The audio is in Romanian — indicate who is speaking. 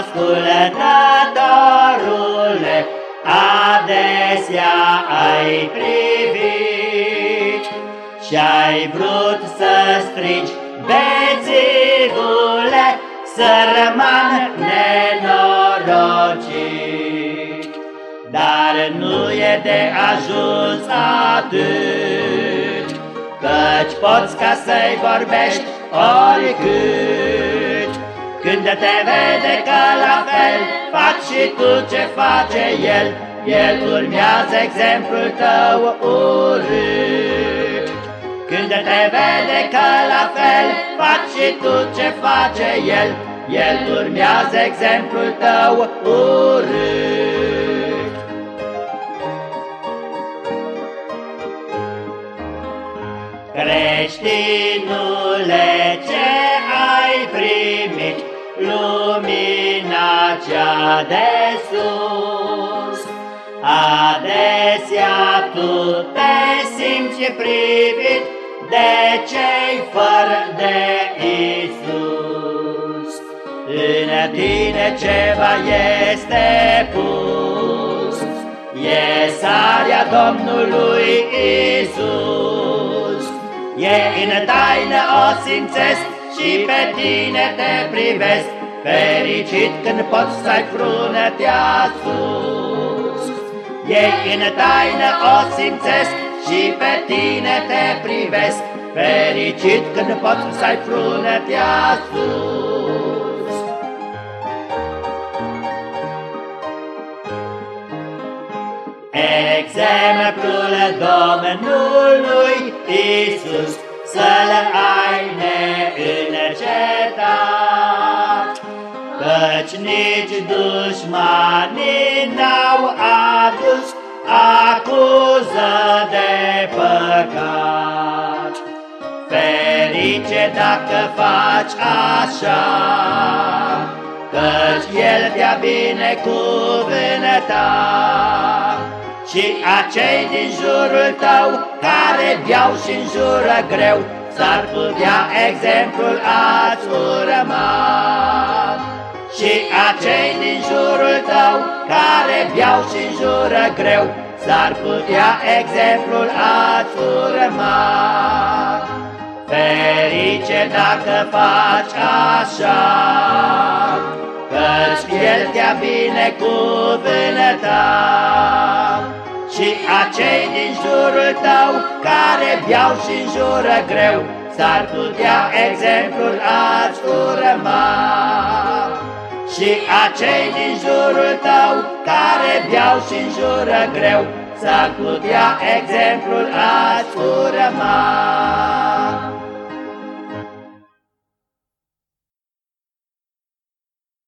Speaker 1: ascultătorule, adesea ai privit și-ai vrut să strigi, bețivule, sărman nenorocit. Dar nu e de ajuns atât, Căci poți ca să-i vorbești oricât. Când te vede că la fel faci și tu ce face el, El urmează exemplul tău urât. Când te vede că la fel faci și tu ce face el, El urmează exemplul tău urât. Creștinule, lumina cea de sus? Adesea tu te simți privit de cei fără de Isus. În tine ceva este pus, e sarea Domnului Isus. E în taină o simțesc și pe tine te privesc, fericit când poți să-i frunătea sus. E în taină o simțesc și pe tine te privesc, fericit când poți să-i frunătea sus. Exemplul Domnului Isus să-l ai neîncetat, Căci nici dușmanii n-au adus acuză de păcat. Ferice dacă faci așa, Căci El te-a binecuvântat. Și acei din jurul tău care beau și înjură greu, S-ar putea exemplul ați urmat. Și acei din jurul tău care beau și înjură greu, S-ar putea exemplul ați urmat. Ferice dacă faci așa, Căci El te-a binecuvântat. Și acei din jurul tău care beau și înjură greu, S-ar putea exemplul ați urma. Și acei din jurul tău care beau și înjură greu, S-ar putea exemplul ați urma.